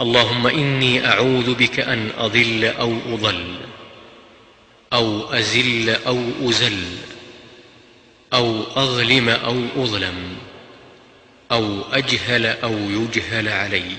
اللهم إني أعوذ بك أن أضل أو أضل أو أزل أو أزل أو أظلم أو أظلم أو أجهل أو يجهل علي.